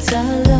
杂乱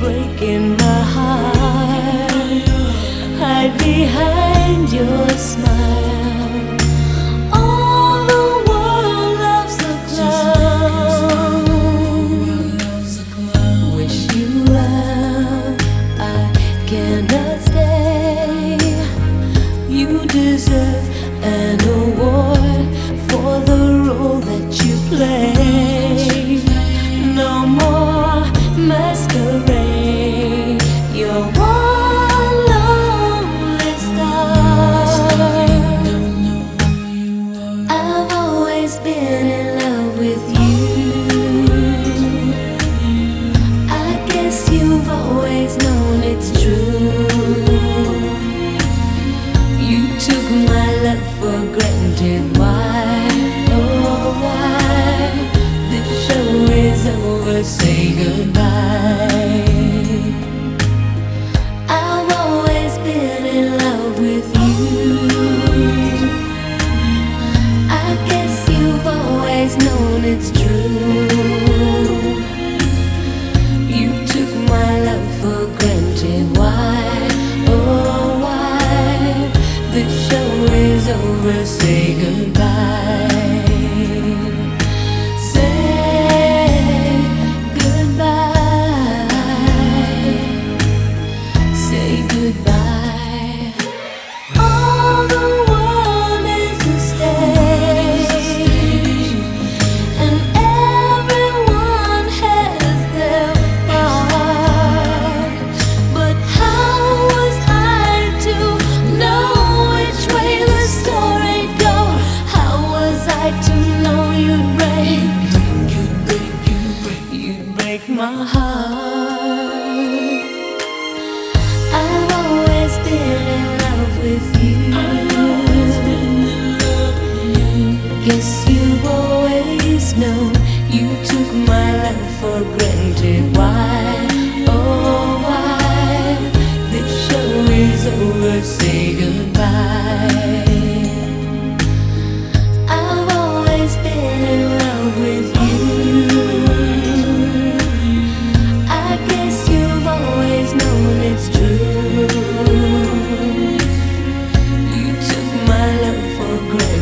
breaking my heart. Hide behind your smile. always say goodbye. my heart. I've always been in love with you. Guess you've always known you took my love for granted. Why, oh why? This show is over. Say goodbye.